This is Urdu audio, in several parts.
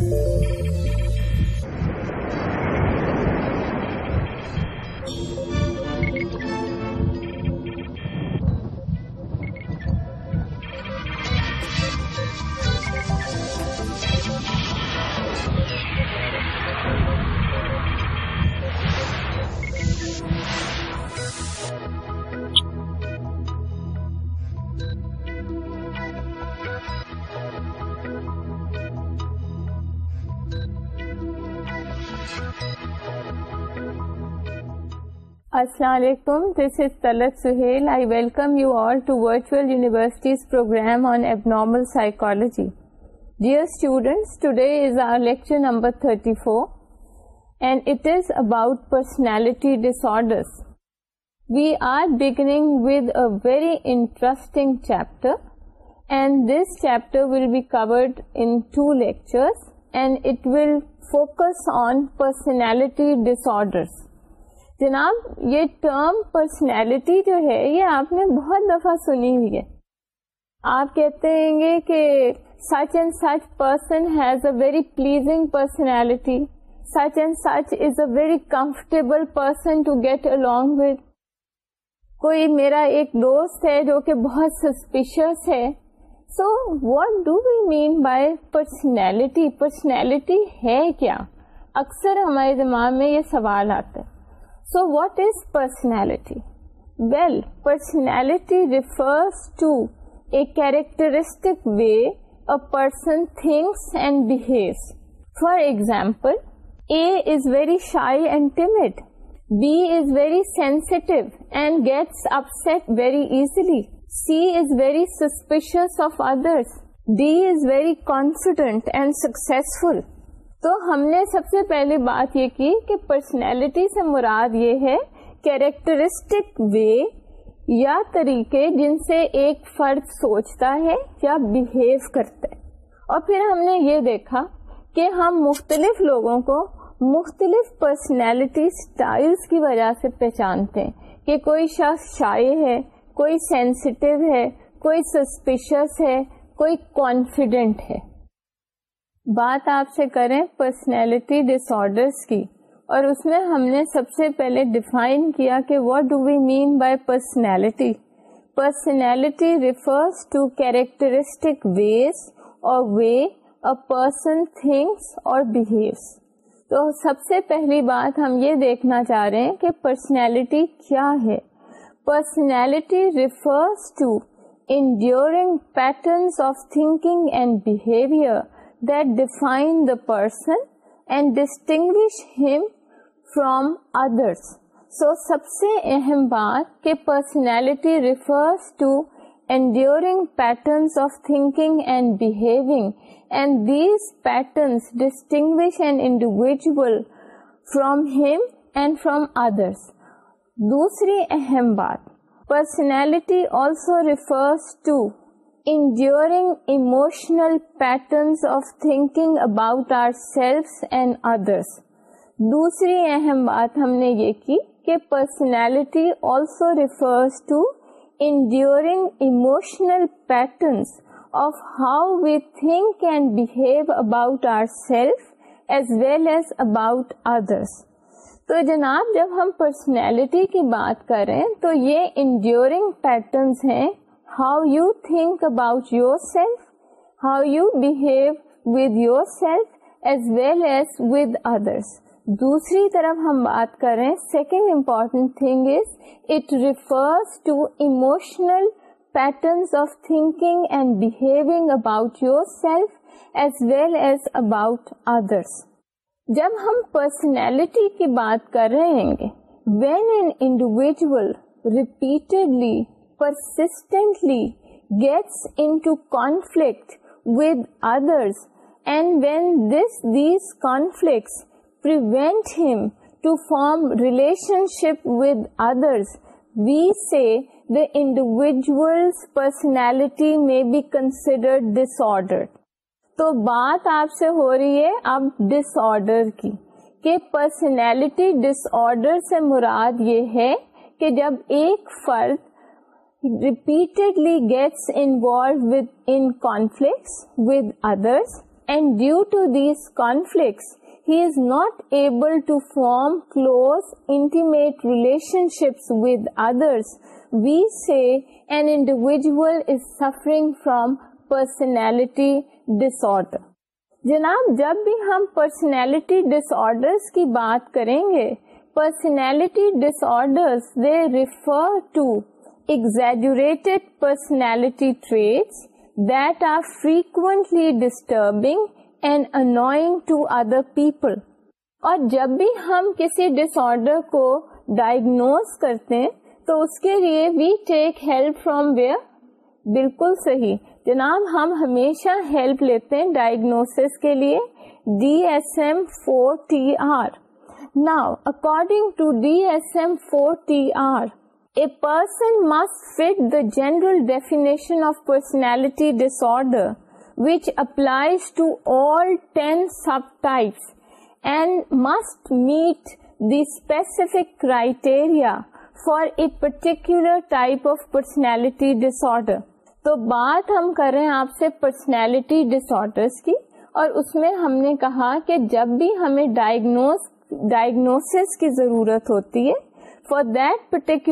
Thank you. السلام علیکم this is Talat Sohail I welcome you all to virtual universities programme on abnormal psychology dear students today is is our lecture number 34 and it about personality dis disorders we are beginning with a very interesting chapter and this chapter will be covered in two lectures and it will focus on personality disorders جناب یہ ٹرم پرسنالٹی جو ہے یہ آپ نے بہت دفعہ سنی ہوئی ہے آپ کہتے ہیں گے کہ such and such person has a very pleasing personality such and such is a very comfortable person to get along with کوئی میرا ایک دوست ہے جو کہ بہت سسپیشیس ہے so what do we mean by personality personality ہے کیا اکثر ہمارے دماغ میں یہ سوال آتا ہے So what is personality? Well, personality refers to a characteristic way a person thinks and behaves. For example, A is very shy and timid. B is very sensitive and gets upset very easily. C is very suspicious of others. D is very confident and successful. تو ہم نے سب سے پہلے بات یہ کی کہ پرسنالٹی سے مراد یہ ہے کیریکٹرسٹک وے یا طریقے جن سے ایک فرد سوچتا ہے یا بیہیو کرتا ہے اور پھر ہم نے یہ دیکھا کہ ہم مختلف لوگوں کو مختلف پرسنالٹی سٹائلز کی وجہ سے پہچانتے ہیں کہ کوئی شخص شائع ہے کوئی سینسٹیو ہے کوئی سسپیشس ہے کوئی کانفیڈنٹ ہے بات آپ سے کریں پرسنالٹی ڈس آرڈرس کی اور اس میں ہم نے سب سے پہلے ڈیفائن کیا کہ what do we mean by personality personality refers to characteristic ways اور وے ا پرسن تھنگس اور بہیوس تو سب سے پہلی بات ہم یہ دیکھنا چاہ رہے ہیں کہ پرسنالٹی کیا ہے personality refers to enduring patterns of thinking and behaviour that define the person and distinguish them from others so سب سے اہم بات کہ personality refers to enduring of thinking and behaving and these patterns distinguish and individual from them and from others دوسری اہم بات personality also refers to enduring emotional patterns of thinking about ourselves and others دوسری اہم بات ہم نے یہ کی کہ personality also refers to enduring emotional patterns of how we think and behave about our self as well as about others تو جناب جب ہم پرسنالٹی کی بات کریں تو یہ انڈیورنگ پیٹرنس ہیں how you think about your self how you behave with your self as well as with others دوسری طرف ہم بات کر رہے ہیں second important thing is it refers to emotional patterns of thinking and behaving about your self as well as about others جب ہم پرسنالٹی کی بات کر رہے ہیں when an individual repeatedly persistently gets into conflict with others and when this conflict ہم to form relationship with others we say the individual personality میں بی کنسیڈرڈ ڈس آرڈر تو بات آپ سے ہو رہی ہے اب ڈس آرڈر کی کہ پرسنالٹی ڈس آرڈر سے مراد یہ ہے کہ جب ایک فرد repeatedly gets involved with in conflicts with others and due to these conflicts he is not able to form close intimate relationships with others we say an individual is suffering from personality disorder جناب جب بھی ہم پرسنالٹی ڈس آرڈر کی بات کریں گے personality disorder they refer to exaggerated personality traits that are frequently disturbing and annoying to other people. اور جب بھی ہم کسی ڈس آرڈر کو ڈائگنوز کرتے ہیں تو اس کے لیے we take help from where بالکل صحیح جناب ہم ہمیشہ ہیلپ لیتے ہیں ڈائگنوس کے لیے D S M four T R now according to D S M four T R person must fit the general definition of personality disorder which apply specific criteria for a particular type of personality disorder تو بات ہم کریں آپ سے پرسنالٹی ڈسر کی اور اس میں ہم نے کہا کہ جب بھی ہمیں ڈائگنوس کی ضرورت ہوتی ہے فار درٹیک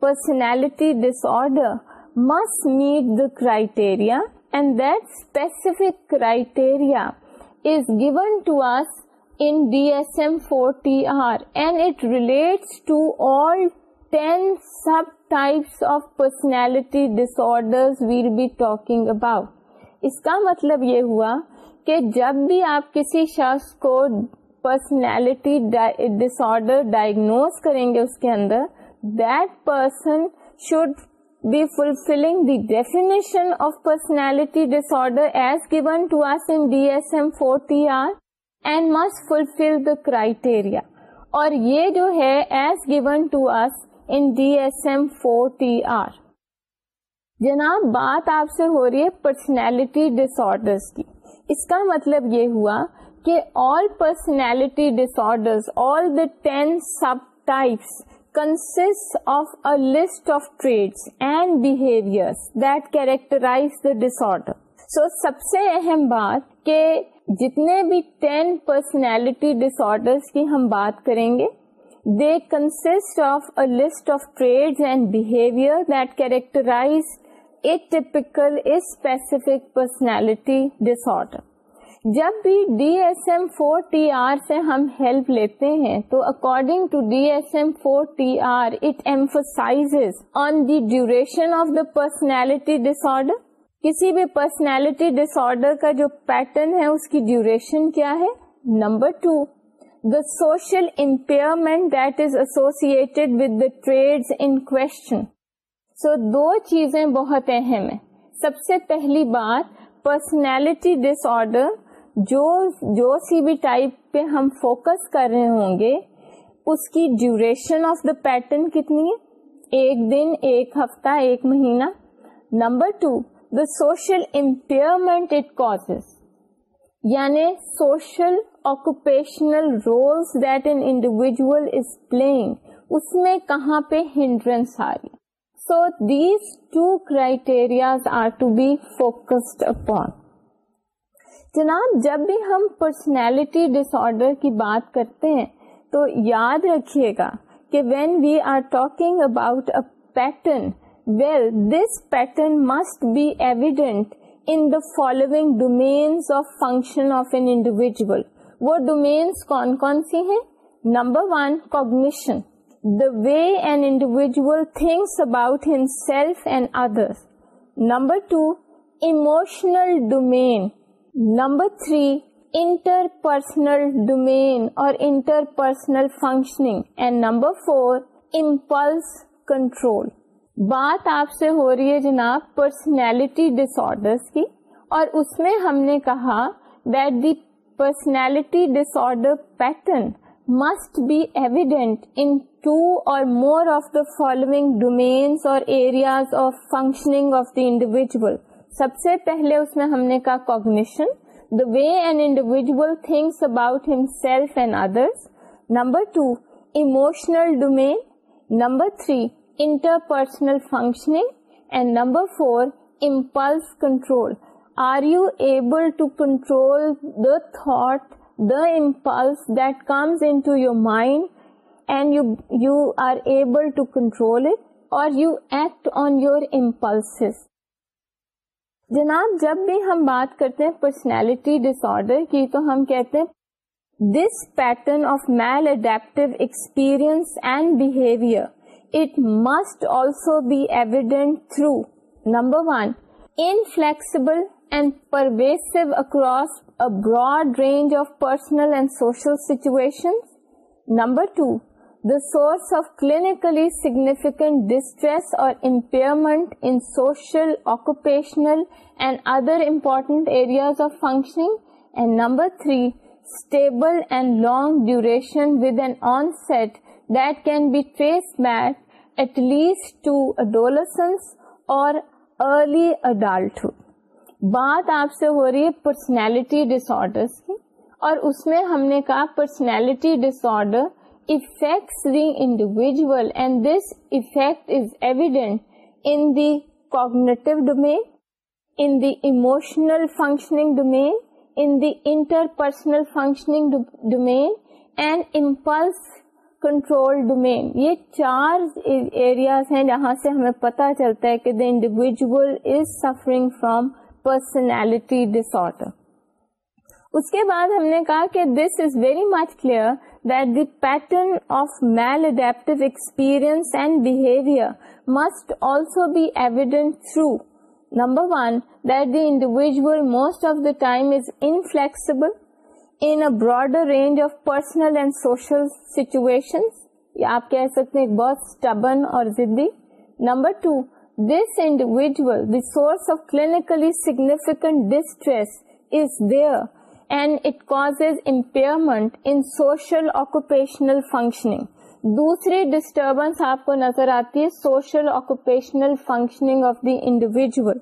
پرسنائگنوزی disorder must meet the criteria and that specific criteria is given to us انی S M four T R and it relates to all subtypes of personality dish we'll we'll be talking اس کا مطلب یہ ہوا کہ جب بھی آپ کسی شخص کو پرسنالٹی ڈس آرڈر ڈائگنوز کریں گے اس کے اندر that person should be fulfilling the definition of personality disorder as given to us in D S M four T R and must fulfil the criteria اور یہ جو ہے as given to us in D S M four T R جناب بات آپ سے ہو رہی ہے پرسنالٹی ڈس آرڈرس کی اس کا مطلب یہ ہوا کہ all personality dish all the ten sub types consist of a list of traits and behaviour that characterise the order so سب سے اہم بات کہ جتنے بھی ٹین پرسنالٹی ڈس آرڈرس کی ہم بات کریں گے consist of a characterize trait and behaviour personality disorder جب بھی D S M four T R سے ہم ہیلپ لیتے ہیں تو according to D S M four T R it emphasise on the duration of the personality disorder کسی بھی پرسنالٹی ڈس آرڈر کا جو پیٹرن ہے اس کی ڈیوریشن کیا ہے number two social impairment that is associated with the traits in question so دو چیزیں بہت اہم ہیں سب سے پہلی بات پرسنالٹی ڈس آڈر جو سی بھی ٹائپ پہ ہم فوکس کر رہے ہوں گے اس کی ڈیوریشن آف دا پیٹرن کتنی ہے ایک دن ایک ہفتہ ایک مہینہ number two the social impairment it cause یعنی social occupational roles that an individual is plug اس میں کہاں پہ ہینڈرنس آ رہی so these to be focused upon جناب جب بھی ہم پرسنالٹی ڈس آرڈر کی بات کرتے ہیں تو یاد رکھیے گا کہ when we are talking about a pattern well this pattern must be evident in the following domains of function of an individual وہ ڈومینس کون کون سی ہیں number one cognition the way and individual about other emotional domain number three interpersonal domain اور interpersonal functioning and number four impulse control بات آپ سے ہو رہی ہے جناب پرسنالٹی ڈسارڈر کی اور اس میں ہم نے کہا that the personality disorder pattern must be evident in two or more of the following domains or areas of functioning of the individual. سب سے پہلے اس میں ہم نے کہا cognition the way an individual things about ہم self and others number two emotional domain number three interpersonal functioning and number four impulse control are you able to control the thought the impulse that comes into your mind and you you are able to control it اور you act on your impulse جناب جب بھی ہم بات کرتے ہیں پرسنالٹی ڈس آرڈر کی تو ہم کہتے ہیں this pattern of maladaptive experience and behaviour it must also be evident through number one inflexible and pervasive across a broad range of personal and social situations. Number two, the source of clinically significant distress or impairment in social, occupational, and other important areas of functioning. And number three, stable and long duration with an onset that can be traced back at least to adolescence or early adulthood. بات آپ سے ہو رہی ہے پرسنالٹی ڈس کی اور اس میں ہم نے کہا personality dish affects the individual and this affect is evident in the cognitive domain in the emotional functioning domain in the interpersonal functioning domain and impulse control domain یہ چار ایریاز ہیں جہاں سے ہمیں پتا چلتا ہے کہ the individual is suffering from personality disorder اس کے بعد ہم نے کہا کہ this is very much clear that the pattern of mal experience and behaviour must also be evident through number one that the individual most of the time is inflexible in broader range of personal and social situation آپ کہہ سکتے ہیں بہت اسٹبن اور زدی number two this individual source of clinically significant distress is there and it cause impairment in social occupational functioning دوسری ڈسٹربنس آپ کو نظر آتی ہے social occupational functioning of the individual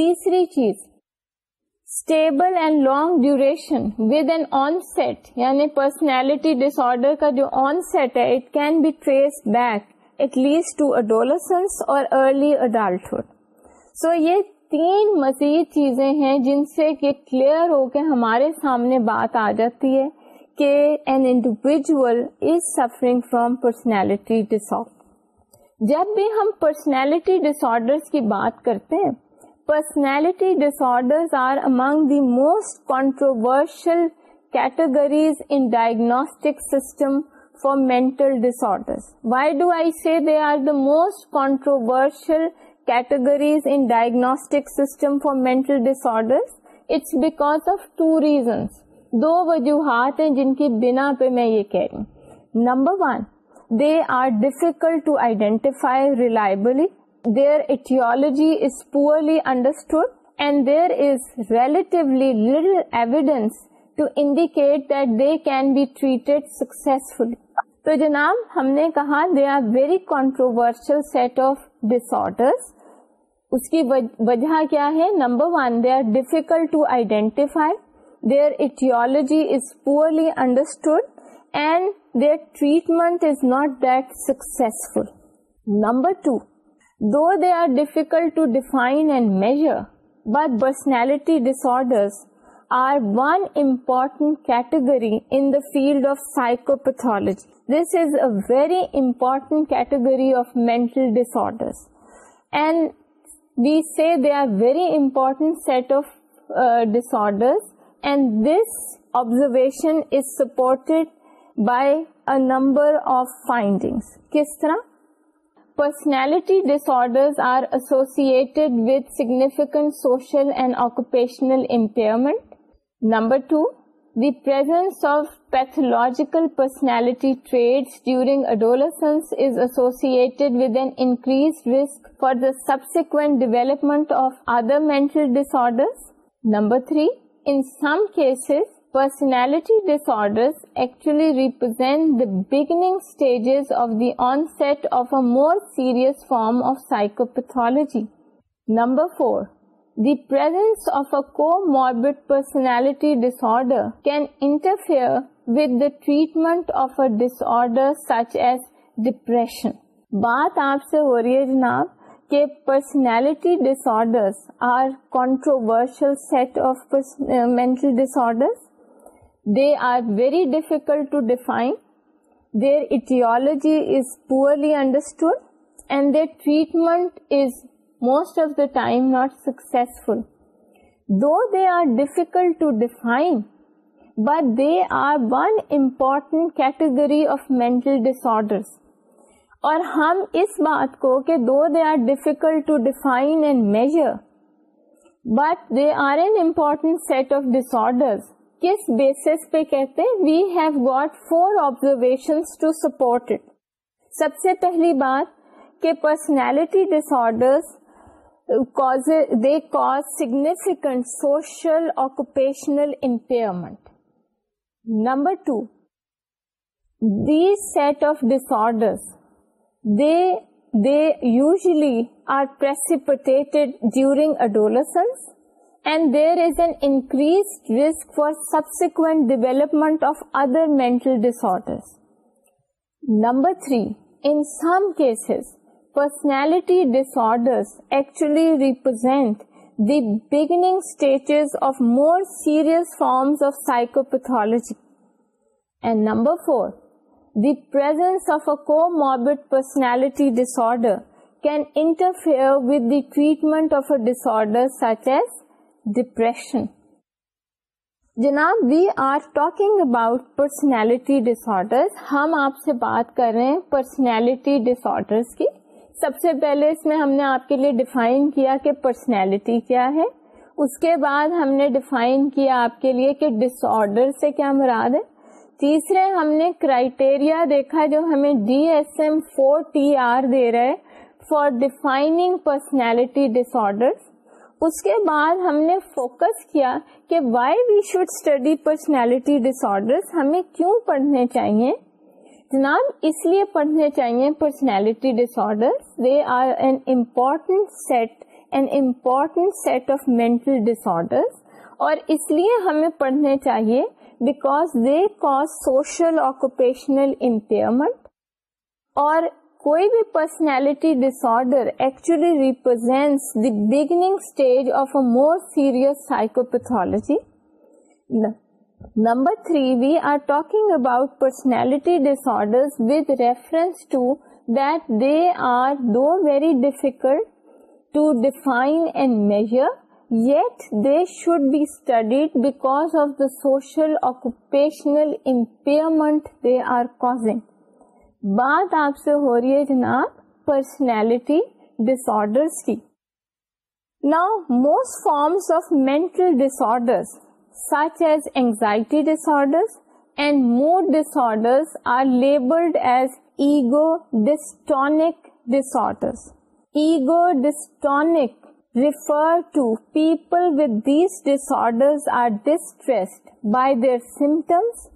تیسری چیز stable and long duration with an onset یعنی پرسنالٹی ڈس آرڈر کا جو آن سیٹ ہے it can be trace back at least to adolescence اور ارلی اڈالٹہڈ سو یہ تین مزید چیزیں ہیں جن سے کہ کلیئر ہو کے ہمارے سامنے بات آ جاتی ہے کہ an individual is suffering from personality ڈس جب بھی ہم پرسنالٹی ڈس کی بات کرتے ہیں personality disorders are among the most controversial categories in diagnostic system for for mental mental disorders. disorders? Why do I say they are the most controversial categories in diagnostic system It's because of two reasons. دو وجوہات ہیں جن کی بنا پہ میں یہ کہہ رہی ہوں number one they are identify reliably their aetiology is poorly understood and there is relatively little evidence to indicate that they can be treat successfully تو جناب ہم نے کہا they are very controversial set of اس کی وجہ کیا ہے number one they are difficult to identify their aetiology is poorly understood and their treatment is not that successful number two though they are difficult to define and measure but personality disorder are one important category in the field of psychopathology this is a very important category of میں نمبر آف فائنڈنگ کس طرح personality disorder are associated with significant social and occupational impairment Number two, the presence of pathological personality traits during adolescence is associated with an increased risk for the subsequent development of other mental disorders. Number three, in some cases, personality disorders actually represent the beginning stages of the onset of a more serious form of psychopathology. Number four, the presence of a comorbid personality disorder can interfere with the treatment of ڈسرشن بات آپ سے ہو رہی ہے جناب کہ personality disorder are controversial set of میں are very difficult to define their aetiology is poorly understood and their treatment is most of the time not successful though they are difficult but they are one important category of mental اور ہم اس بات کو کہ though they are difficult to define and measure but they are an important set of ڈسر کس بیسس پہ کہتے we have got four observation to support it سب سے پہلی بات کہ personality ڈسر they cause significant social occupational impairment. Number two, these set of disorders, they usually are precipitated during adolescence, and there is an increased risk for subsequent development of other mental disorders. Number three, in some cases, personality disorder actually represent beginning stages of more serious forms of psychopathology and number four the presence of a comorbid personality disorder can interfere with the treatment of a disorder such as depression جناب we are talking about personality disorders ہم آپ سے بات کر رہے ہیں پرسنالٹی ڈس آرڈر کی سب سے پہلے اس میں ہم نے آپ کے لیے ڈیفائن کیا کہ پرسنالٹی کیا ہے اس کے بعد ہم نے ڈیفائن کیا آپ کے لیے کہ ڈس آرڈر سے کیا مراد ہے تیسرے ہم نے کرائٹیریا دیکھا جو ہمیں D S M four T R دے رہے for defining personality disorder اس کے بعد ہم نے فوکس کیا کہ why we should study personality disorder ہمیں کیوں پڑھنے چاہیے جناب اس لیے پڑھنے چاہیے personality disorder they are an important set an important set of mental disorder اور اس لیے ہمیں پڑھنے چاہیے because they cause social occupational impairment اور کوئی بھی personality disorder actually represents the beginning stage of a more serious psychopathology number three we are talking about personality disorders two they are though very difficult to define and measure yet they should be studied because of the social occupational impairment they are causing بات آپ سے ہو رہی ہے جناب personality disorder forms of mental disorder such as anxiety disorder disorder as ego dystonic dis ego dystonic are distress by their symptoms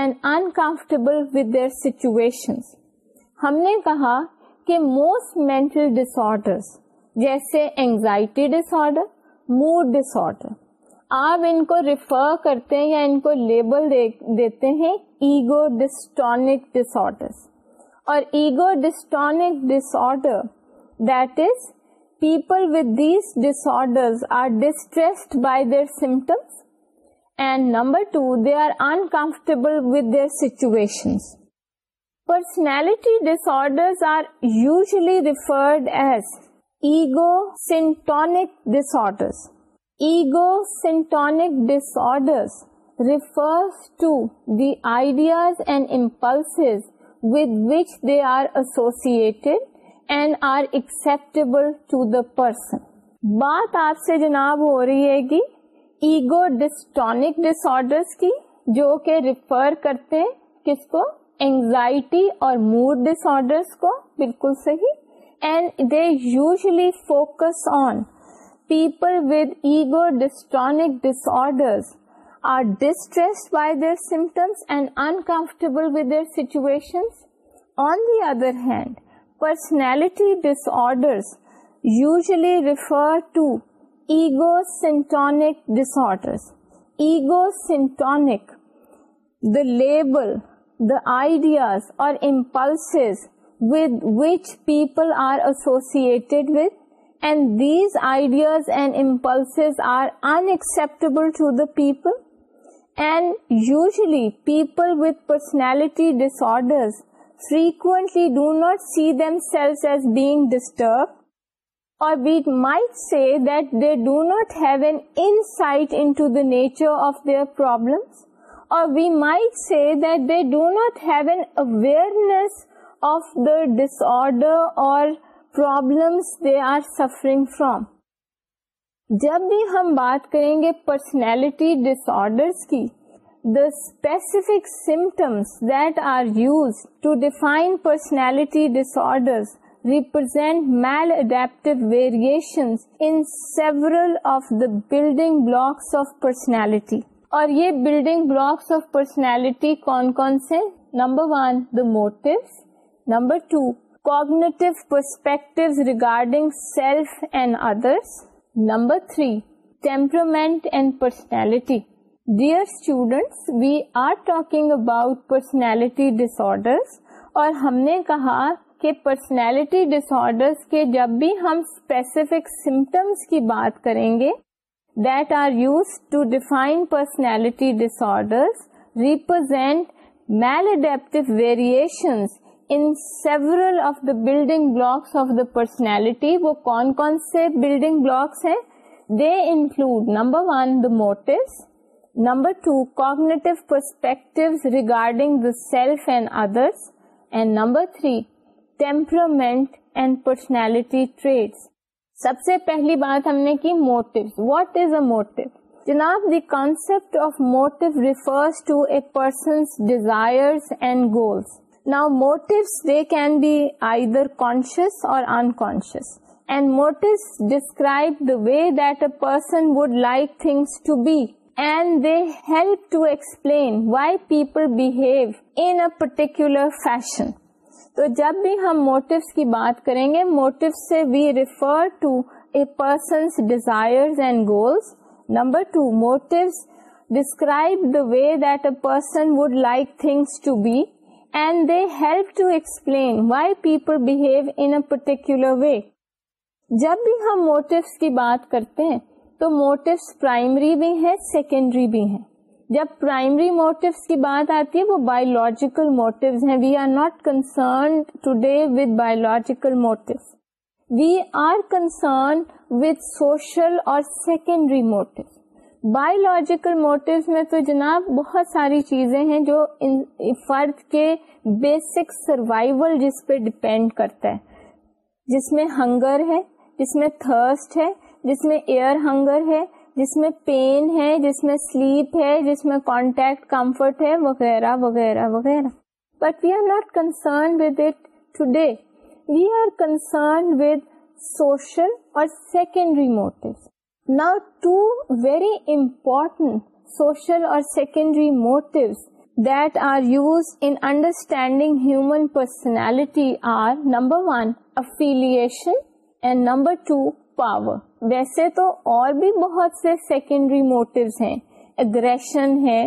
and uncomfortable with their situation ہم نے کہا کہ موسٹ مینٹل ڈسر جیسے اینگزائٹی ڈسڈر مو ڈسڈر آپ ان کو ریفر کرتے ہیں یا ان کو لیبل دیتے ہیں ایگو ڈسٹونک ڈس اور ego dystonic dis that is people these dis پیپلڈرز are distress by their symptoms and number two they are uncomfortable with their situation personality dish disorder are usually referred as ego syntonic disorders ego syntonic dis refers the ideas and impulse with which they are associated and are acceptable to the person بات آپ سے جناب ہو رہی ہے کہ ایگو ڈسٹونک ڈس کی جو کہ ریفر کرتے کس کو اینزائٹی اور موڈ ڈس کو بالکل صحیح and they usually focus on People with ego dystonic disorders are distressed by their symptoms and uncomfortable with their situations. On the other hand, personality disorders usually refer to ego-syntonic disorders. Ego-syntonic, the label, the ideas or impulses with which people are associated with and these ideas and impulses are unacceptable to the people. And usually people with personality disorders frequently do not see themselves as being disturbed, or we might say that they do not have an insight into the nature of their problems, or we might say that they do not have an awareness of the disorder or problems they are suffering from جب بھی ہم بات کریں گے پرسنالٹی ڈس آرڈر کی the specific symptoms that are use to define personality disorder represent maladaptive variation of the building blocks of personality اور یہ بلڈنگ بلاکس آف پرسنالٹی کون کون سے number one the motive number two کوگنیسپ regarding self and others number three temperament and personality dear students we are talking about personality disorder اور ہم نے کہا کی پرسنالٹی ڈسر کے جب بھی ہم اسپیسیفک سمپٹمس کی بات کریں گے that are use to define personality disorder represent maladaptive variations in several of the building blocks of the personality وہ کون کون سے بلڈنگ بلاکس ہیں they include number one the motives number two cognitive perspective regarding the self and others and number three temperament and personality traits سب سے پہلی بات ہم نے کی motive what is a motive جناب the concept of motive refers to a person's desire and goals نا motive they can be either conscious or unconscious and motives describe the way person would like things to be and they help to explain why people behave in a particular fashion تو جب بھی ہم موٹوس کی بات کریں گے موٹو سے we refer person's desire and goals number two motive describe the way that a person would like things to be and they help to explain why people behave in particular way جب بھی ہم موٹوس کی بات کرتے ہیں تو موٹوس پرائمری بھی ہیں سیکنڈری بھی ہیں جب پرائمری موٹوس کی بات آتی ہے وہ بایولوجیکل موٹوس ہیں we are not concerned today with biological motives we are concern with social اور سیکنڈری موٹوس بایولوجیکل موٹوز میں تو جناب بہت ساری چیزیں ہیں جو فرد کے بیسک سروائول پہ ڈپینڈ کرتا ہے جس میں ہنگر ہے جس میں تھرسٹ ہے جس میں ایئر ہنگر ہے جس میں پین ہے جس میں سلیپ ہے جس میں کانٹیکٹ کمفرٹ ہے وغیرہ وغیرہ وغیرہ but we are not concern with it today we are concern with social اور سیکنڈری موٹیوز ن ٹو ویری امپورٹنٹ سوشل اور secondary motives that are use in understanding human personality are number one affiliation and number two power ویسے تو اور بھی بہت سے سیکنڈری موٹیوس ہیں اگریشن ہے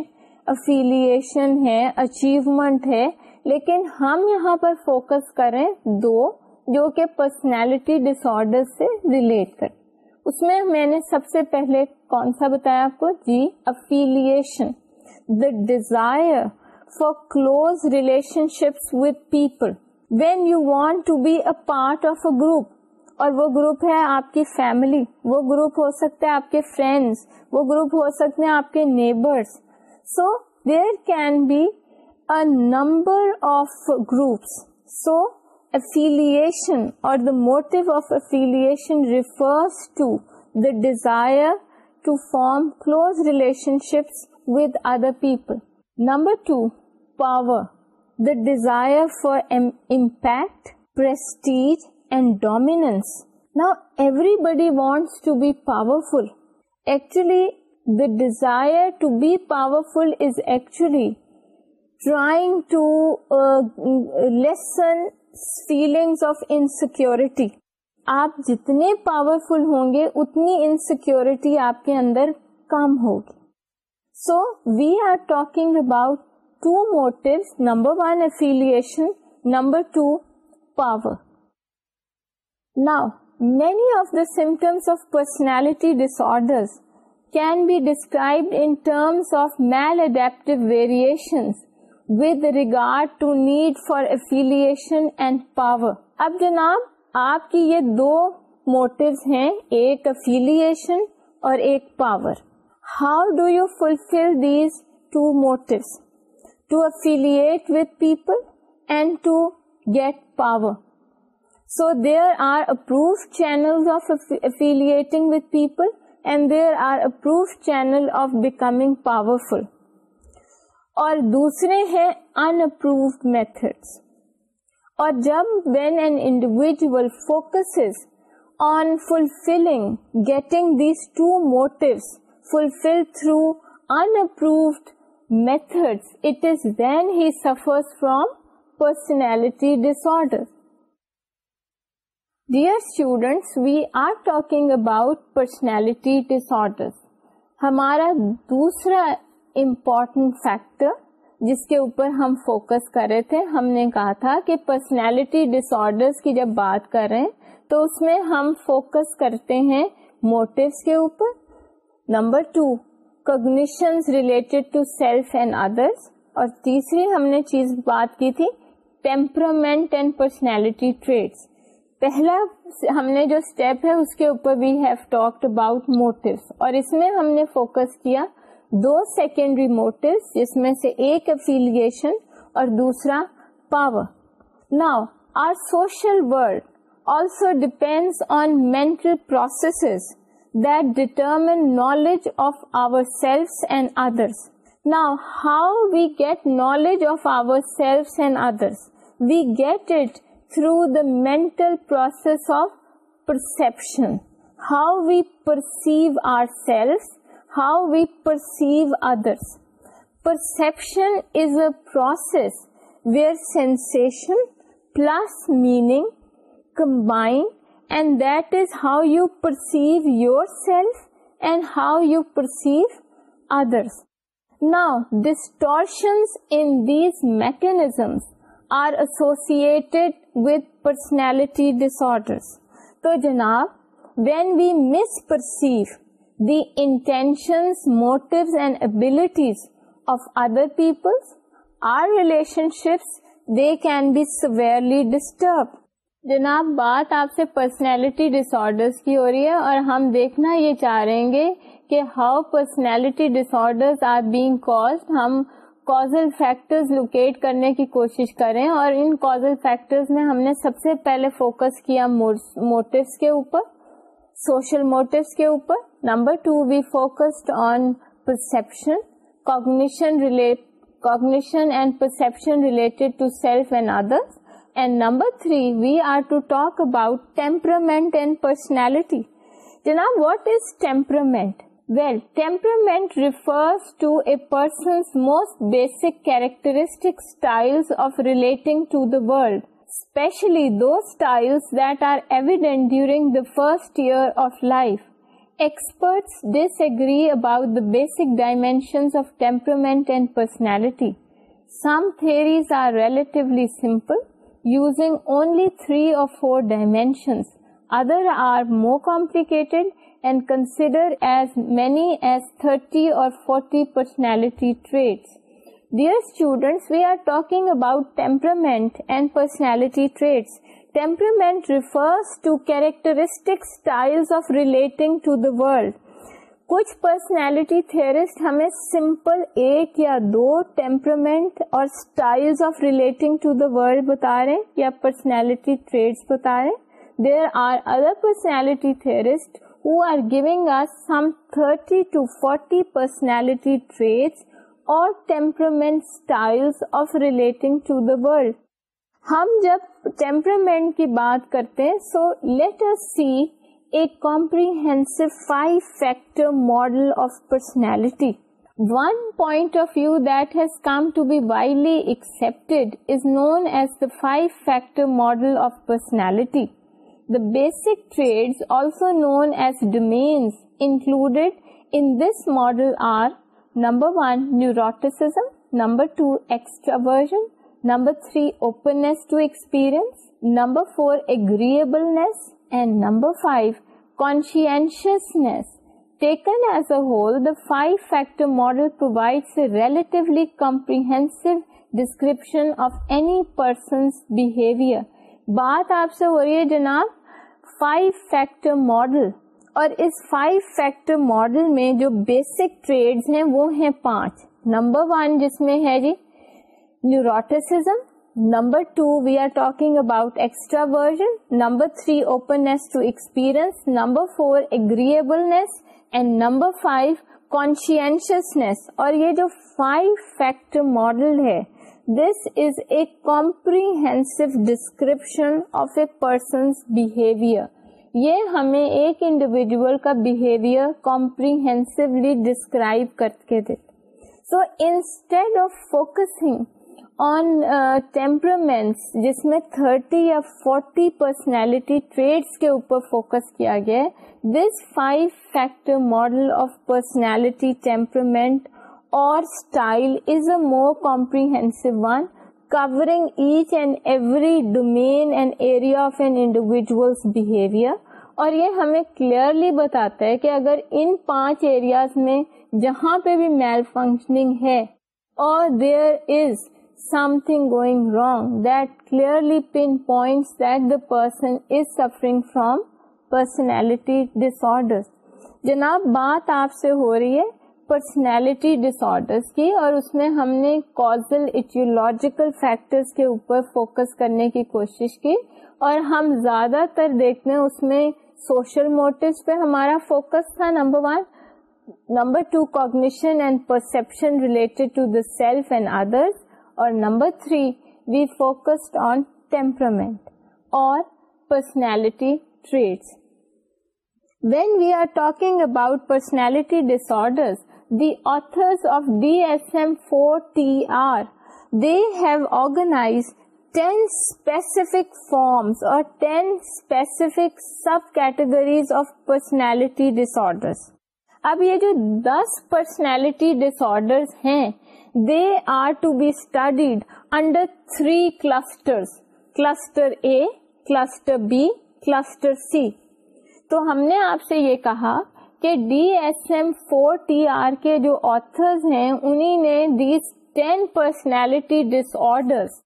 افیلیشن ہے اچیومنٹ ہے لیکن ہم یہاں پر فوکس کریں دو کہ پرسنالٹی ڈس آڈر سے ریلیٹڈ اس میں میں نے سب سے پہلے کون سا بتایا آپ کو جی affiliation the desire for close relationships people when you want to be a part of a group اور وہ گروپ ہے آپ کی فیملی وہ گروپ ہو سکتا ہے آپ کے فرینڈس وہ گروپ ہو سکتے ہیں آپ کے neighbours so there can be number of groups so affiliation or the motive of affiliation refers to the desire to form close relationships with other people. Number two, power. The desire for impact, prestige and dominance. Now everybody wants to be powerful. Actually, the desire to be powerful is actually trying to uh, mm, lessen feelings of insecurity آپ جتنے پاور فل ہوں گے اتنی انسیکیورٹی آپ کے اندر کم ہوگی so we are talking about two motto number one affiliation number two power now many of the symptoms of personality disorder can be describe of maladaptive variations with regard to need for affiliation and power اب جناب آپ کی یہ دو موٹوز ہیں ایک افیلیشن اور ایک power how do you fulfil these two motives to affiliate with people and to get power so there are approved channel affiliating with people and there are approved channel of becoming powerful اور دوسرے ہیں ان اپروڈ میتھڈ اور جب when an individual focus on fulfilling getting these to fulfil through unapproved method it is he suffers from personality dis dear students we are talking about personality dis ہمارا دوسرا امپورٹنٹ فیکٹر جس کے اوپر ہم فوکس کر رہے تھے ہم نے کہا تھا کہ پرسنالٹی ڈس آڈرس کی جب بات کر رہے ہیں تو اس میں ہم فوکس کرتے ہیں موٹوس کے اوپر number two cognitions related to self and others اور تیسری ہم نے چیز بات کی تھی ٹیمپرومینٹ اینڈ پرسنالٹی ٹریٹس پہلا ہم نے جو اسٹیپ ہے اس کے اوپر we have talked about motives اور اس میں ہم نے فوکس کیا دو سیکنڈری موٹوس جس میں سے ایک افیلیشن اور دوسرا power now our social world also depend on mental processes that determine knowledge of our self and others now how we get knowledge of our self and others we get it through the mental process of perception how we perceive our self how perceive others perception is a where sense plus meaning combined and that is how you perceive your self and how you perceive others now distortions in these mechanisms are associated with personality disorder تو جناب when we misperceive the intentions, motives and abilities of other people's, our relationships they can be severely disturb جناب بات آپ سے پرسنالٹی ڈس آرڈرس کی ہو رہی ہے اور ہم دیکھنا یہ چاہ رہے گے کہ how personality disorder are being caused ہم کازل فیکٹرز لوکیٹ کرنے کی کوشش کریں اور ان کازل فیکٹر میں ہم نے سب سے پہلے فوکس کیا موٹوس کے اوپر سوشل موٹر کے اوپر number two we focused on perception related about temperament and personality جناب what is temperament well temperament refers to a پرلڈ especially those styles that are evident during the first year of life. Experts disagree about the basic dimensions of temperament and personality. Some theories are relatively simple, using only 3 or 4 dimensions. Others are more complicated and consider as many as 30 or 40 personality traits. Dear students, we are talking about temperament Temperament and personality traits. refers to characteristic styles of relating to the world. کچھ پرسنالٹی ہمیں سمپل ایک یا دو ٹیمپرمنٹ اور پرسنالٹی ٹریڈ بتا رہے there are other personality theorists who are giving some thirty to forty personality traits اور temperament of relating to the world ہم جب ٹیمپرمنٹ کی بات کرتے ہیں so let us see a five factor model of personality one point of view that has come to be widely accepted is known as the five factor model of personality the basic trait also known as domains included in this model are number one never number two extra taken as a ہولائی factors description of any person's behaviour بات آپ سے ہو رہی ہے جناب فائیو فیکٹر ماڈل اور اس فائیو فیکٹر ماڈل میں جو بیسک ٹریڈ ہیں وہ ہیں پانچ نمبر ون جس میں ہے جی neuroticism number two we are talking about extraversion number three openness number four اگر اینڈ نمبر فائیو کانشینشیسنیس اور یہ جو فائیو فیکٹر ماڈل ہے this is a comprehensive description of a person's behaviour یہ ہمیں ایک انڈیویجل کا بہیویئر کمپریہلی ڈسکرائب کر کے دیتے so instead of focusing on temperaments جس میں تھرٹی یا فورٹی پرسنالٹی ٹریڈس کے اوپر فوکس کیا گیا ہے ماڈل آف پرسنالٹی ٹیمپرمنٹ اور style is a more comprehensive one covering each and every domain and area of an individual's behavior اور یہ ہمیں کلیئرلی بتاتا ہے کہ اگر ان پانچ ایریاز میں جہاں پہ بھی میل فنکشننگ ہے اور there is something going wrong that clearly pinpoint that the person is suffering from personality dis جناب بات آپ سے ہو رہی ہے پرسنالٹی ڈس آرڈرس کی اور اس میں ہم نے کازل ایٹیولوجیکل فیکٹرس کے اوپر فوکس کرنے کی کوشش کی اور ہم زیادہ تر دیکھتے ہیں اس میں سوشل موٹوز پہ ہمارا فوکس تھا number one number two cognition and perception related to the self and others اور number three we focused on temperament اور personality traits when we are talking about personality disorders the آترس بیفک فارمس اور ٹینسفک سب کیٹیگریز آف پرسنالٹی ڈسر اب یہ جو دس پرسنالٹی ڈس آڈر ہیں they are to be studied under three cluster cluster A cluster B cluster C تو ہم نے آپ سے یہ کہا کہ D S M four T R کے جو آتھرز ہیں انہی نے these ten personality disorders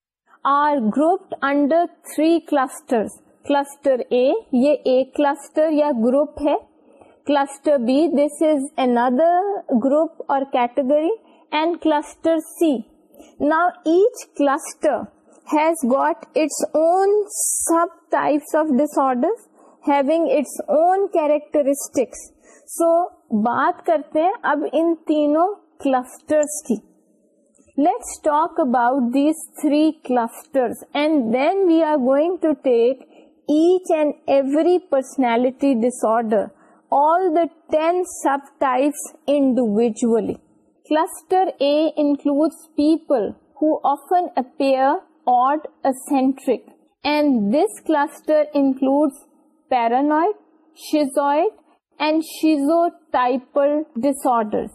are group under three cluster cluster A یہ ایک کلسٹر یا گروپ ہے cluster B this is another group اور category and cluster C now each cluster has got its own subtypes of having its own characteristics so بات کرتے ہیں اب ان تینوں کلسٹرس کی let's talk about these three cluster and then we are going to take each and every personality disorder all the ten sub types individually cluster A includes people who often a odd out and this cluster include paranoid schizoid disorders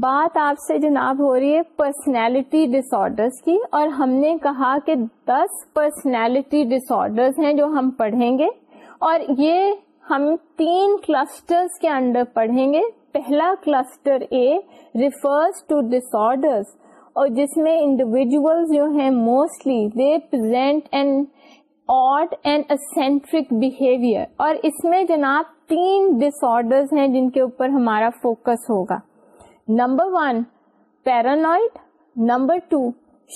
بات آپ سے جناب ہو رہی ہے پرسنالٹی ڈس کی اور ہم نے کہا کہ دس پرسنالٹی ڈس آڈر ہیں جو ہم پڑھیں گے اور یہ ہم تین کلسٹر کے انڈر پڑھیں گے پہلا cluster A refers to disorder اور جس میں انڈیویجلز جو ہیں mostly they present and and eccentric behaviour اور اس میں جناب تین ڈس ہیں جن کے اوپر ہمارا فوکس ہوگا number one paranoid number two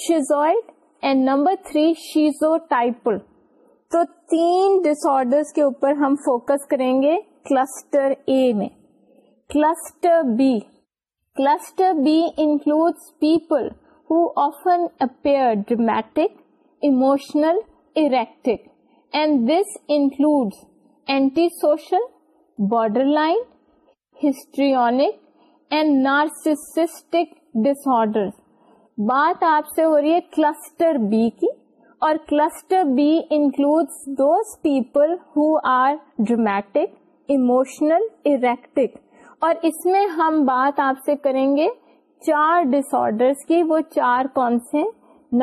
schizoid and number three schizotypal تو تین ڈس ڈسر کے اوپر ہم فوکس کریں گے کلسٹر اے میں cluster B cluster B include people who often اپرمیٹک emotional erratic and this includes antisocial, borderline, histrionic and narcissistic disorders. بات آپ سے ہو رہی ہے کلسٹر بی کی اور cluster B include those people who are dramatic emotional erratic اور اس میں ہم بات آپ سے کریں گے چار ڈس کی وہ چار کون سے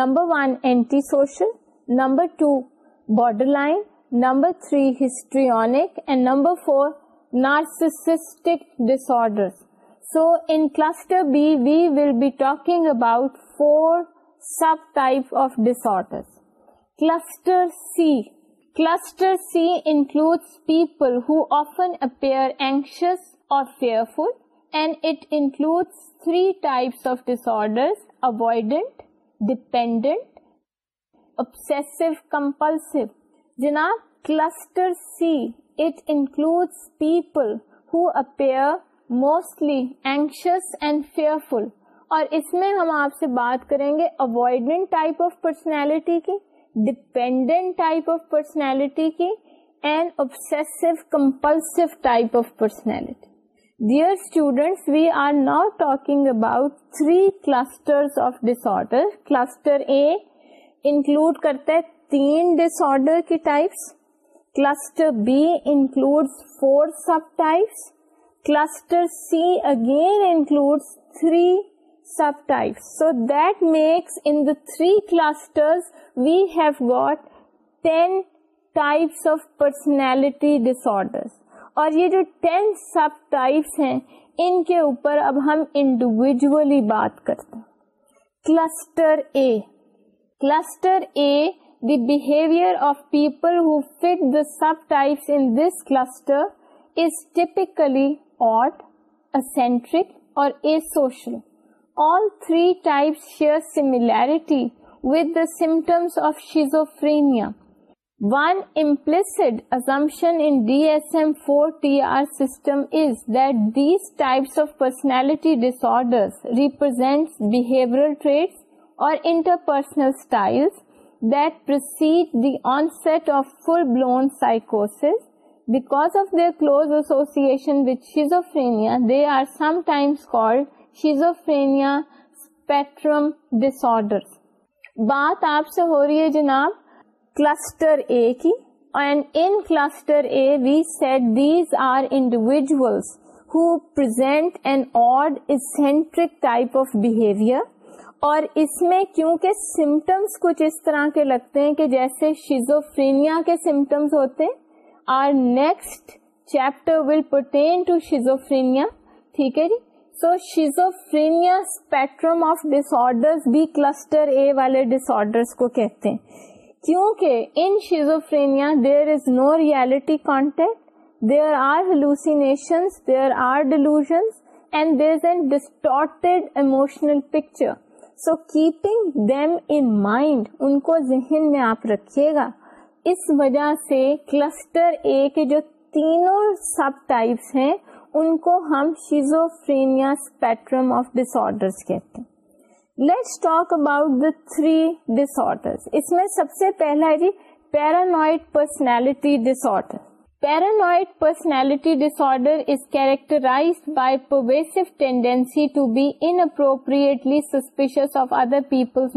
number one antisocial Number 2, borderline. Number 3, histrionic. And number 4, narcissistic disorders. So in cluster B, we will be talking about 4 subtypes of disorders. Cluster C. Cluster C includes people who often appear anxious or fearful, and it includes 3 types of disorders: avoidant, dependent, جنا cluster C it includes people who appear mostly اور اس میں ہم آپ سے بات کریں گے اوائڈنگ ٹائپ آف پرسنالٹی کی ڈپینڈنٹ ٹائپ آف پرسنالٹی کی and obsessive compulsive type of personality dear student we are not talking about three cluster of disorder cluster A include کرتا ہے تین ڈس آرڈر کی types cluster B include four subtypes cluster C again include three subtypes so that makes in the three cluster we have ten types of personality order اور یہ جو ٹین سب ٹائپس ہیں ان کے اوپر اب ہم انڈیویجلی بات کرتے ہیں cluster A Cluster A, the behavior of people who fit the subtypes in this cluster is typically odd, eccentric or asocial. All three types share similarity with the symptoms of schizophrenia. One implicit assumption in DSM-4-TR system is that these types of personality disorders represent behavioral traits ڈسڈ بات آپ سے ہو رہی ہے جناب کلسٹر اے کی and in cluster A we set these are individuals ہوزینٹ اینڈرک type of behaviour اور اس میں کیونکہ سمٹمس کچھ اس طرح کے لگتے ہیں کہ جیسے شیزوفرینیا کے سمٹمس ہوتے ہیں our next chapter will pertain to schizophrenia ٹھیک ہے جی so schizophrenia spectrum of disorder بھی کلسٹر اے والے ڈس کو کہتے ہیں کیونکہ in schizophrenia there is no reality contact there are hallucination there are ڈیلوژ and there is an distorted emotional picture so keeping them in mind ان کو ذہن میں آپ رکھیے گا اس وجہ سے کلسٹر اے کے جو تینوں سب ٹائپس ہیں ان کو ہم schizophrenia spectrum of disorder let's talk about the three disorder اس میں سب سے پہلا ہے جی paranoid personality disorder paranoid personality disorder is characterized by properly suspicious of other people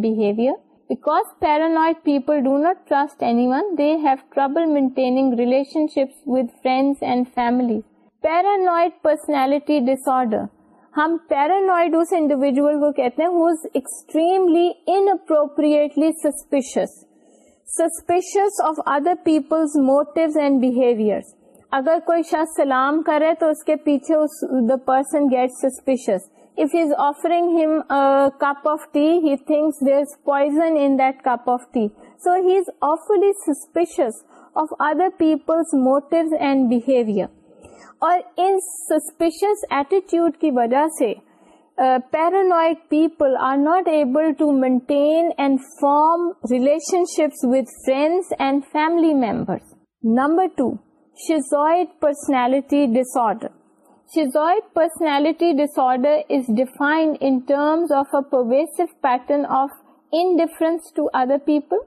back paranoid people do not trust anyone they have trouble maintaining relationships with friends and families paranoid personality disorder ہم پیرانوائڈ اس انڈیویجل کو کہتے ہیں ان اپروپریٹلی سسپیش اگر کوئی شخص سلام کرے تو اس کے پیچھے of other Peoples motives and اور ان سسپیشیس ایٹیٹیوڈ کی وجہ سے paranoid people are not able to maintain and form relationships with friends and family members. Number 2, schizoid personality disorder. Schizoid personality disorder is defined in terms of a pervasive pattern of indifference to other people,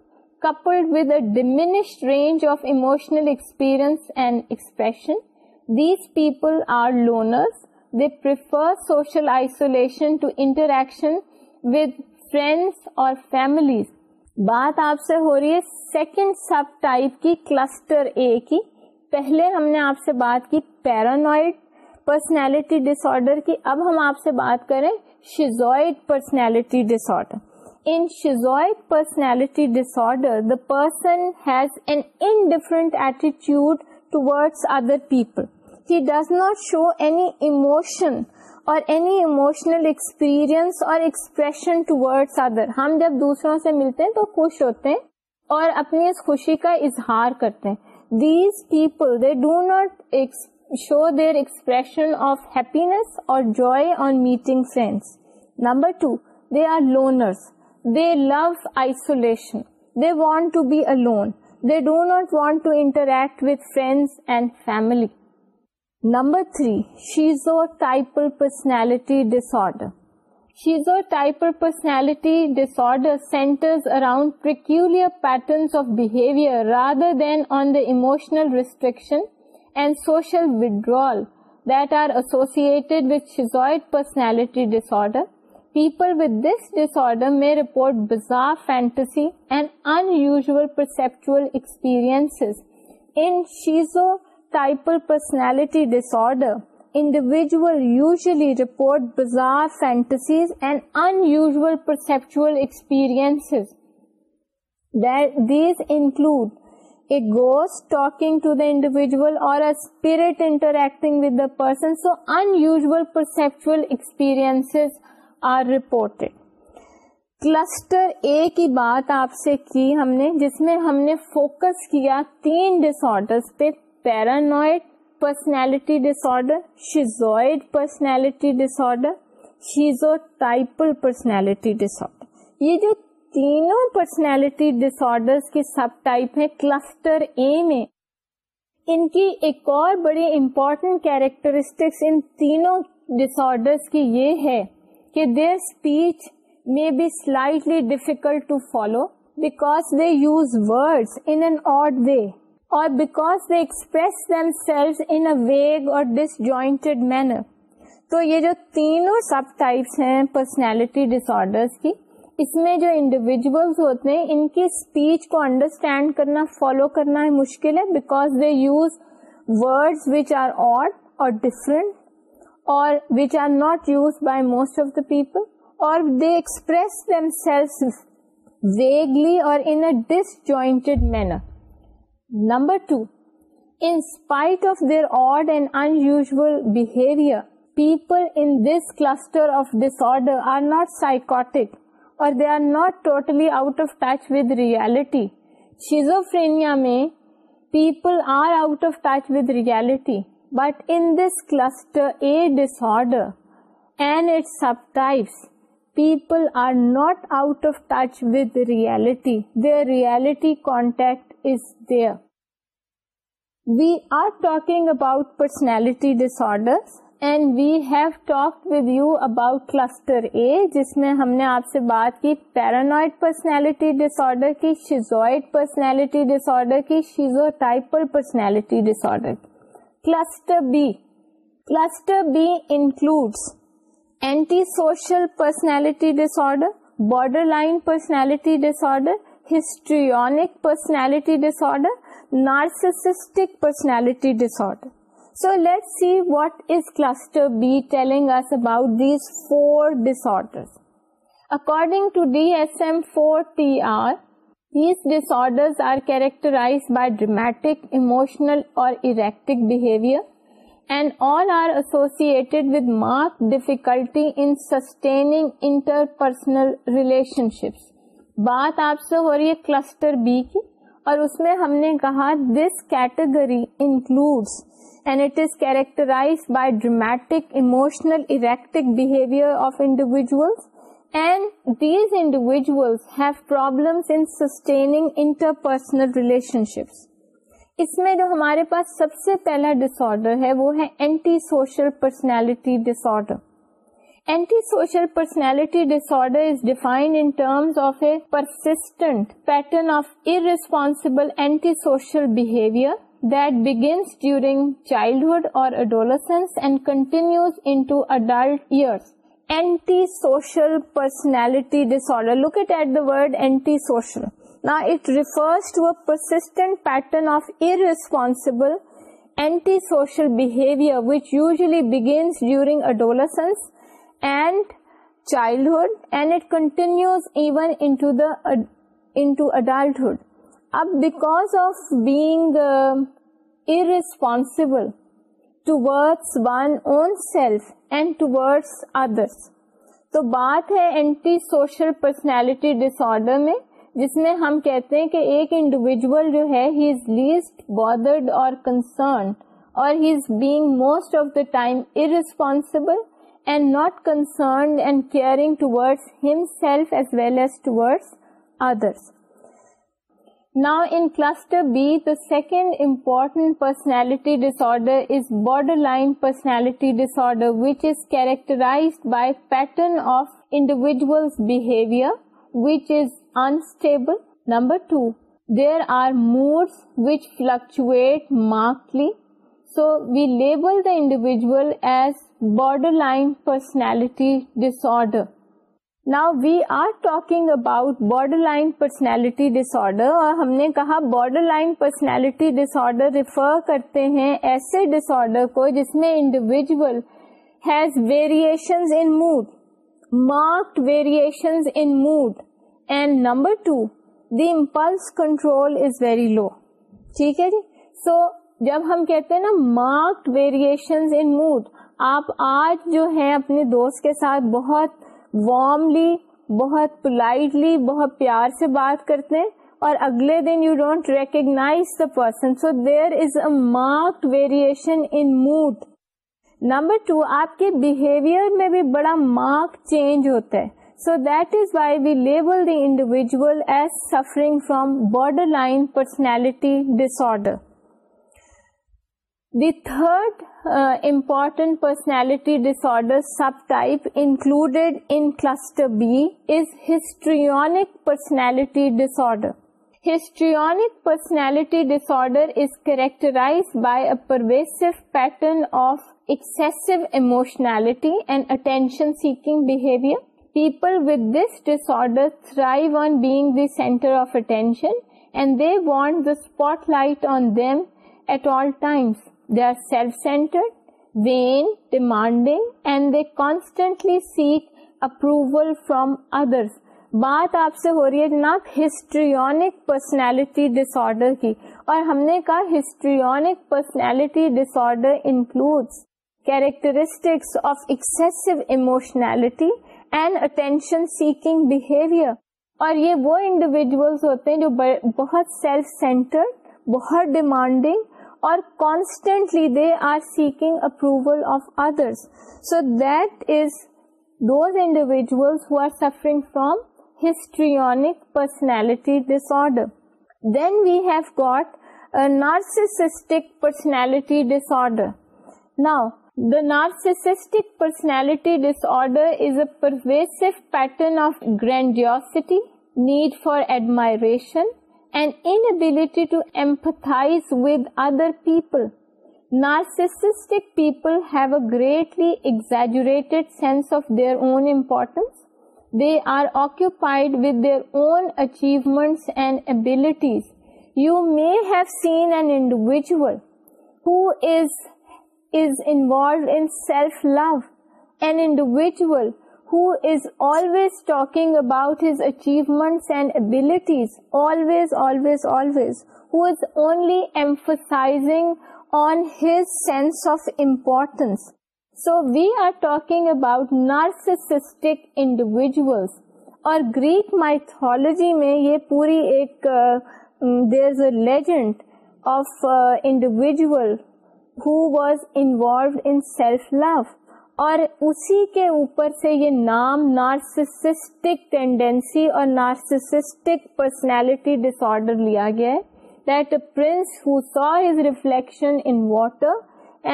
coupled with a diminished range of emotional experience and expression. These people are loners social isolation to interaction ویملیز بات آپ سے ہو رہی ہے سیکنڈ سب ٹائپ کی کلسٹر اے کی پہلے ہم نے آپ سے بات کی پیرانوائڈ پرسنالٹی ڈس آرڈر کی اب ہم آپ سے بات کریں schizoid personality disorder in schizoid personality disorder the person has an indifferent ایٹیچیوڈ to other people does not show any emotion اور دوسروں سے ملتے ہیں تو خوش ہوتے ہیں اور اپنی اس خوشی کا اظہار کرتے ہیں these people they do not show their expression of happiness اور joy on meeting friends number two they are loners they love isolation they want to be alone they do not want to interact with friends and family number three schizotypal personality typal personality and social restriction that are associated personality disorder people with this disorder میں report bizarre fantasy and unusual perceptual شیزو personality disorder اور کلسٹر اے کی بات آپ سے کی ہم نے جس میں ہم نے فوکس کیا تین ڈسڈر پہ paranoid personality disorder schizoid personality disorder schizotypal personality disorder یہ جو تینوں personality disorder subtype ہے کلسٹر اے میں ان کی ایک اور بڑی امپورٹینٹ کیریکٹرسٹکس ان تینوں ڈس آرڈر کی یہ ہے کہ their speech may be slightly difficult to follow because they use word and way اور because they express themselves selves a اور ڈس disjointed مینر تو یہ جو تینوں سب ٹائپس ہیں پرسنالٹی ڈس کی اس میں جو انڈیویجلس ہوتے ہیں ان کی اسپیچ کو انڈرسٹینڈ کرنا فالو کرنا مشکل ہے because they use word which are odd اور ڈفرنٹ اور which are not use by most of the people اور they express themselves vaguely اور in a disjointed manner Number 2, in spite of their odd and unusual behavior, people in this cluster of disorder are not psychotic, or they are not totally out of touch with reality. Schizophrenia mein, people are out of touch with reality. But in this cluster A disorder and its subtypes, people are not out of touch with reality. Their reality contact we are talking about personality disorder talk you about cluster A جس میں ہم نے آپ سے بات کی پیرانوائڈ پرسنالٹی ڈس آرڈر کی شیزوئڈ پرسنلٹی ڈسر کی schizotypal personality disorder cluster B cluster B includes antisocial personality disorder borderline personality disorder histrionic personality disorder, narcissistic personality disorder. So let's see what is cluster B telling us about these four disorders. According to DSM-4 TR, these disorders are characterized by dramatic, emotional or erratic behavior, and all are associated with marked difficulty in sustaining interpersonal relationships. بات آپ سے ہو رہی ہے کلسٹر بی کی اور اس میں ہم نے کہا this category includes and it is characterized by dramatic emotional erratic behaviour of individual and these individual problem interpersonal ships اس میں جو ہمارے پاس سب سے پہلا ڈس ہے وہ ہے anti social personality order anti social personality disorder is defined in terms of a persistent pattern of irresponsible antisocial behaviour that begins during childhood or adolescence and continues into adult years. Antisocial personality disorder. Look at, at the word antisocial. Now it refers to a persistent pattern of irresponsible antisocial behavior which usually begins during adolescence and childhood and and it continues even the adulthood اب because of irresponsible towards one own self and towards others تو بات ہے anti social personality disorder میں جس میں ہم کہتے ہیں کہ ایک انڈیویجل جو ہے ہی از لیسٹ بدرڈ اور کنسرن اور he is being most of the time irresponsible ناسٹر be the second important personality disorder personality disorder which is characterized by pattern of individual behaviour which is unstable number two there are moods which fluctuate markedly so we label the individual borderline personality disorder نا we are talk about borderline personality disorder اور ہم نے کہا borderline personality disorder refer کرتے ہیں ایسے ڈسڈر کو جس میں individual has variations in mood marked variations in mood and number two the impulse control is very low ٹھیک ہے جی سو جب ہم کہتے ہیں نا مارکڈ ویریشن ان موڈ آپ آج جو ہیں اپنے دوست کے ساتھ بہت وارملی بہت پولائٹلی بہت پیار سے بات کرتے ہیں اور اگلے دن you don't recognise person so there is a marked variation in mood number two آپ کے بہیویئر میں بھی بڑا مارک چینج ہوتا ہے so that is why we label the individual as suffering from borderline personality order The third uh, important personality disorder subtype included in cluster B is histrionic personality disorder. Histrionic personality disorder is characterized by a pervasive pattern of excessive emotionality and attention-seeking behavior. People with this disorder thrive on being the center of attention, and they want the spotlight on them at all times. Demanding and they constantly seek approval from others بات آپ سے ہو رہی ہے جناب ہسٹریونک پرسنالٹی ڈس آرڈر کی اور ہم نے کہا histrionic personality disorder includes characteristics of excessive emotionality and attention seeking behaviour اور یہ وہ انڈیویجلس ہوتے ہیں جو بہت سیلف سینٹرڈ بہت demanding then have got narcissistic personality order now the narcissistic personality disorder is a pervasive pattern of grandiosity, need for admiration and in abilities with other people نارسیسٹکل greatly اگزیج سینس آف دون importance they are occupied with their own achievements abilities you may have سینڈیویجلز enough love اینڈیویجوئل س so we are talking about narcissistic individual اور گریک مائتالوجی میں یہ پوری ایک there is a legend of individual who was involved in self love اور اسی کے اوپر سے یہ نام نارسسٹک ٹینڈینسی اور نارسسٹک پرسنالٹی ڈس آرڈر لیا گیا ہے that prince who Perth his reflection in water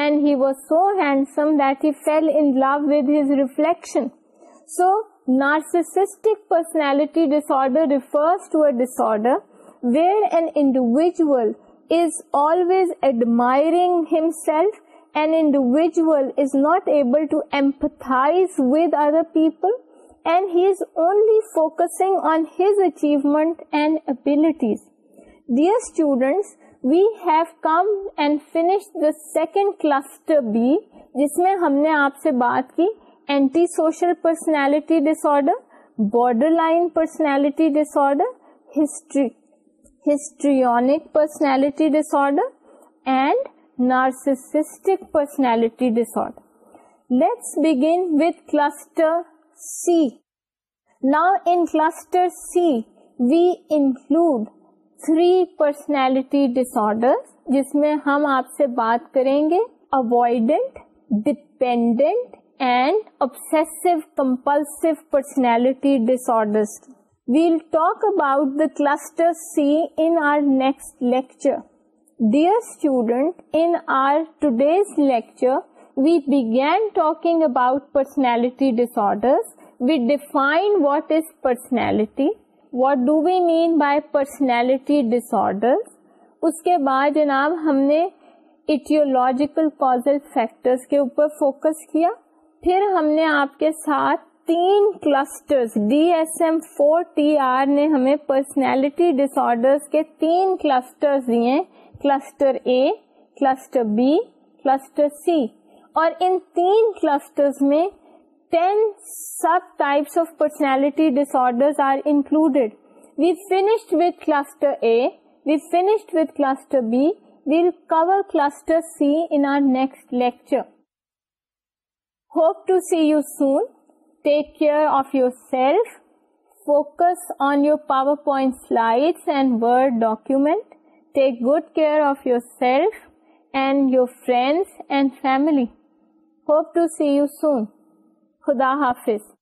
and he was so handsome that he fell in love with his reflection so narcissistic personality disorder refers to a disorder where an individual is always admiring himself an individual is not able پیپلنگ on اچیوٹیز their students we have come and finish the second cluster B جس میں ہم نے آپ سے بات کی anti social personality disorder borderline personality disorder histrionic personality disorder C. Personality dish cluster begin we include three personality disorders. جس میں ہم آپ سے بات کریں گے avoidant dependent and obsessive compulsive personality dish disorder we'll talk about the cluster C in our next lecture جناب ہم نے فیکٹر کے اوپر فوکس کیا پھر ہم نے آپ کے ساتھ تین cluster D S M four T R نے ہمیں پرسنالٹی ڈسر تین کلسٹر دیے cluster A cluster B cluster C اور ان تین میں ten sub types of personality disorder ah we finished with cluster B we'll cover cluster C in our next lecture hope to see you soon take care of yourself focus on your PowerPoint and Word document take good care of your self and your friends and family hope to see you soon خدا حافظ